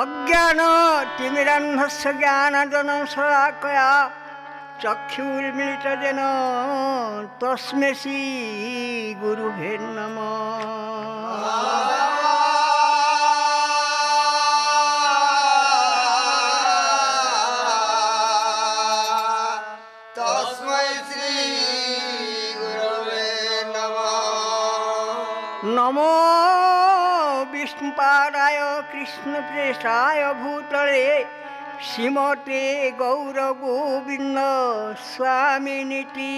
অজ্ঞান তিমিরান্ধস্য জ্ঞানাদন শলাকয়া চক্ষুর্মিলিত যেন তস্মে গুরুভের গুরুভে নম। বিষ্ণুপাদায় কৃষ্ণপ্রেষায় ভূতলে শ্রীমতে গৌর গোবিন্দ স্বামিনীতি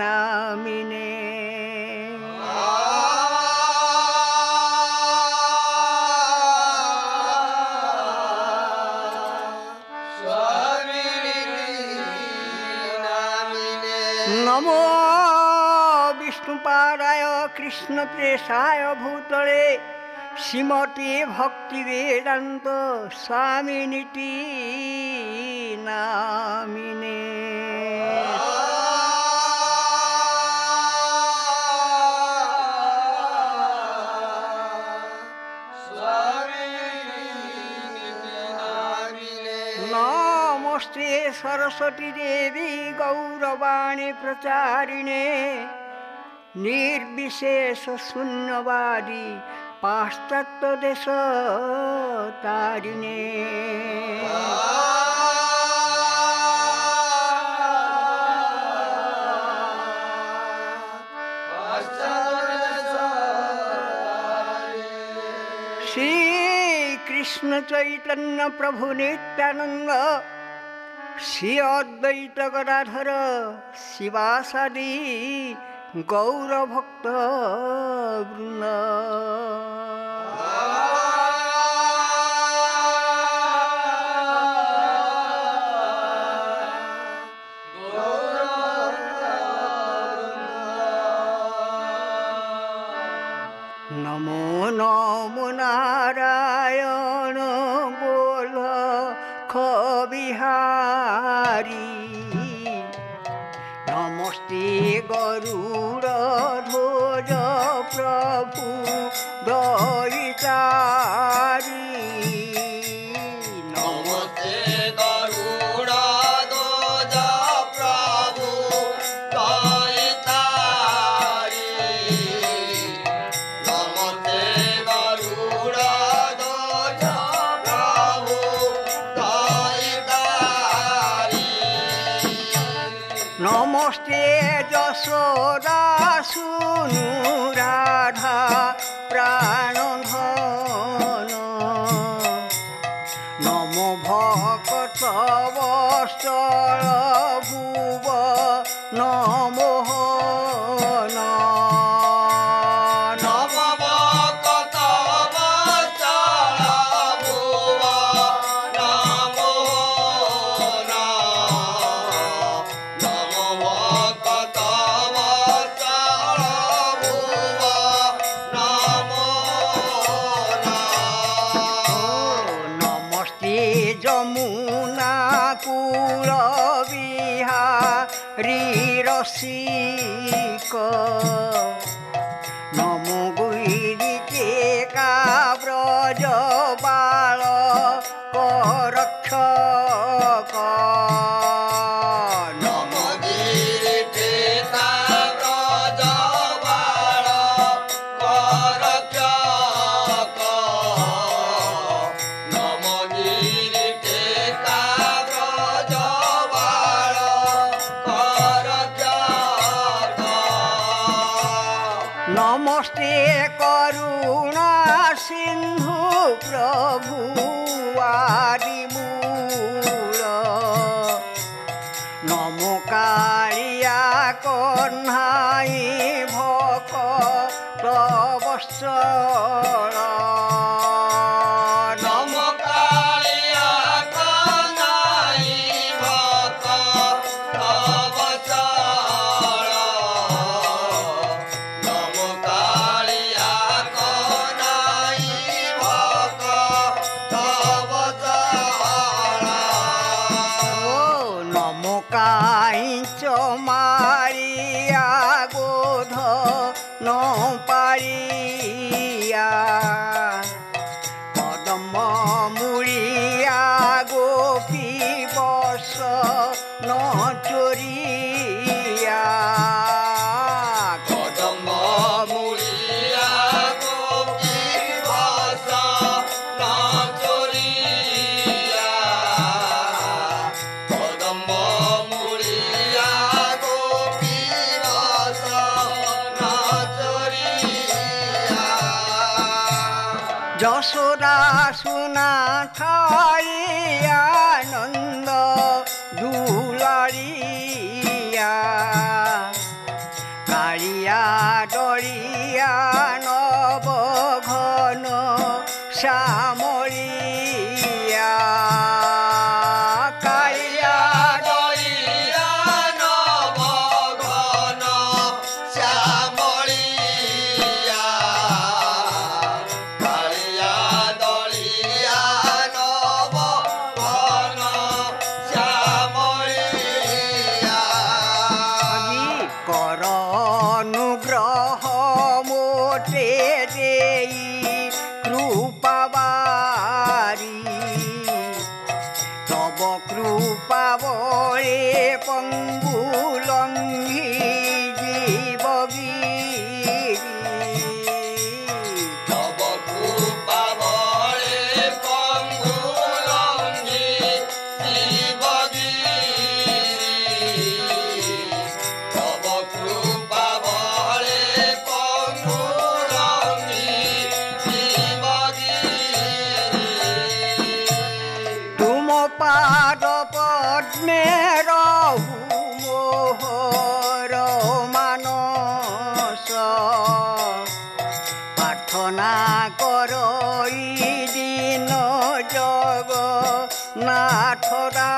নামিনে। নমো বিষ্ণুপাদায় কৃষ্ণপ্রেষায় ভূতলে শ্রীমতে ভক্তি বেদান্ত স্বামিনীতি নামিনে। নমস্তে সরস্বতী দেবী গৌরবাণী প্রচারিণে। নির্বিশেষ শূন্যবাদী পাশ্চাত্য দেশ তারিণে। শ্রী কৃষ্ণ চৈতন্য প্রভু নিত্যানন্দ শ্রী অদ্বৈত গদাধর শিবাসাদি গৌরভক্ত বৃন্দ। নারায়ণ গোল বিহারী নমস্তে গরুর ধ্বজ প্রভু দয়িতারি নমস্তে যশোরা শুনু রাধা প্রাণধন নম ভকত বস্ত্র ভুব নম রসিক। নমস্তে করুণা সিন্ধু প্রভু আদিমূল মূল। নমকারিয়া কন্যাই ভক তবসল যশোদা সোনা ঠাই করণ করো দিন জগ নাথরা